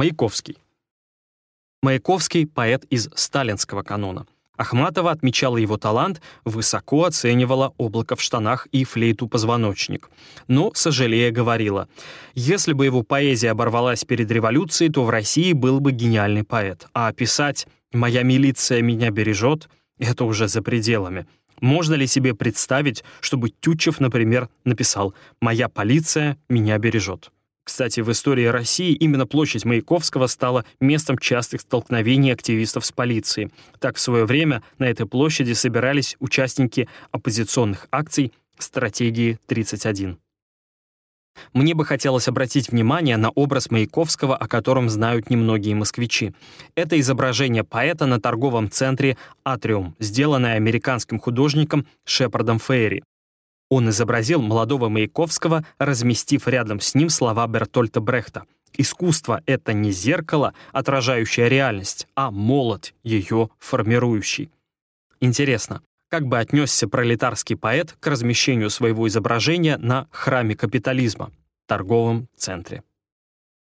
Маяковский. Маяковский — поэт из сталинского канона. Ахматова отмечала его талант, высоко оценивала «Облако в штанах» и «Флейту-позвоночник». Но, сожалея, говорила, если бы его поэзия оборвалась перед революцией, то в России был бы гениальный поэт. А писать «Моя милиция меня бережет» — это уже за пределами. Можно ли себе представить, чтобы Тютчев, например, написал «Моя полиция меня бережет»? Кстати, в истории России именно площадь Маяковского стала местом частых столкновений активистов с полицией. Так, в свое время на этой площади собирались участники оппозиционных акций «Стратегии 31». Мне бы хотелось обратить внимание на образ Маяковского, о котором знают немногие москвичи. Это изображение поэта на торговом центре «Атриум», сделанное американским художником Шепардом Фейри. Он изобразил молодого Маяковского, разместив рядом с ним слова Бертольта Брехта. «Искусство — это не зеркало, отражающее реальность, а молот, ее формирующий». Интересно, как бы отнесся пролетарский поэт к размещению своего изображения на храме капитализма, торговом центре?